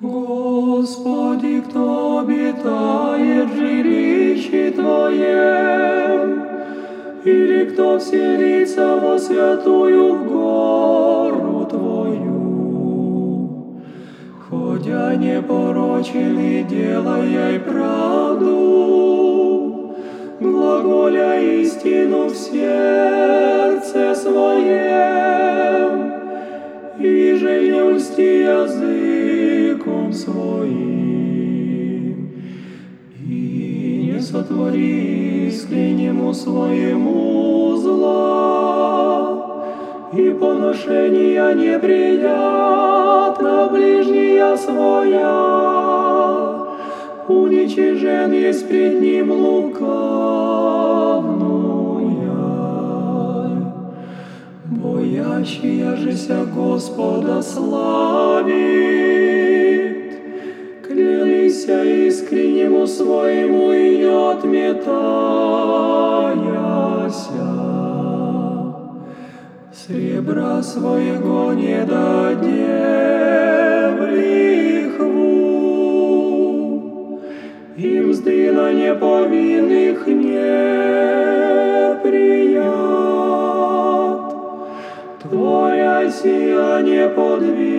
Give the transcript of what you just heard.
Господи, кто обитает в жилище Твоем, или кто вселится во святую гору Твою, ходя непорочен и делая правду, глаголя истину в сердце своем, и же не льсти языком своим, и не сотвори искреннему своему зла, и поношения неприятно ближняя своя, уничижен есть пред ним лукавную. Боящая жеся Господа славит, отметаяся. Сребра своего не даде в лихву, и мзды на неповинных не прият. Твоя сияние подвиг.